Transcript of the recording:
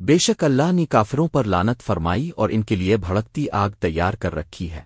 بے شک اللہ نے کافروں پر لانت فرمائی اور ان کے لیے بھڑکتی آگ تیار کر رکھی ہے۔